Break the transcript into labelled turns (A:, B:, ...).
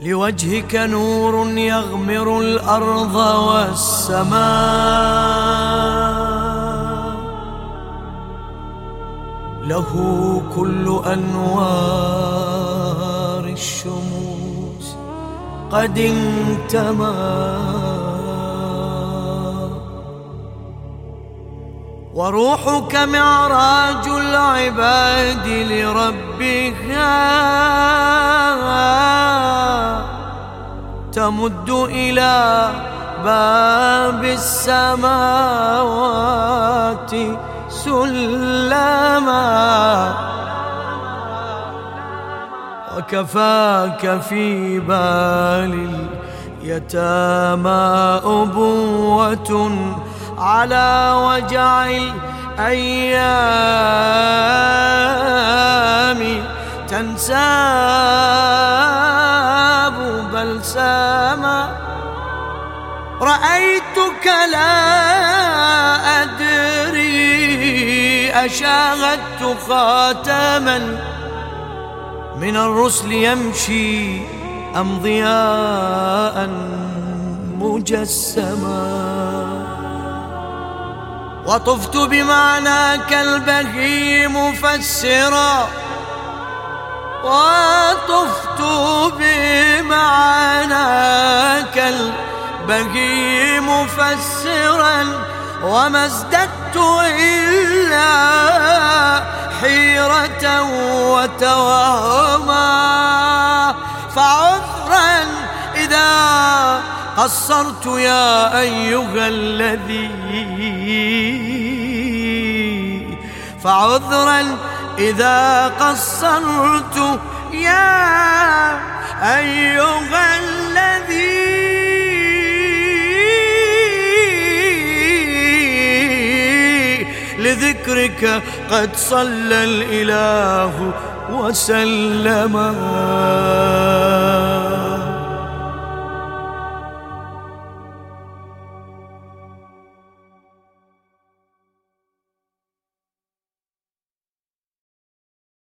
A: لوجهك نور يغمر الأرض والسماء. له كل أنوار الشموس قد انتمى. وروحك معراج العباد لربها. تمد إلى باب السماوات سلما. وكفاك في بال اليتامى أبوة على وجع الأيام تنساب بلساما رأيتك لا أدري أشاهدت خاتما. من الرسل يمشي أم ضياء مجسما. وطفت بمعناك البهي مفسرا وطفت بمعناك البهي مفسرا وما ازددت إلا حيرة وتوهما. فعذرا إذا قصرت يا أيها الذي. فعذرا إذا قصرت يا أيها لذكرك قد صلى الإله وسلم.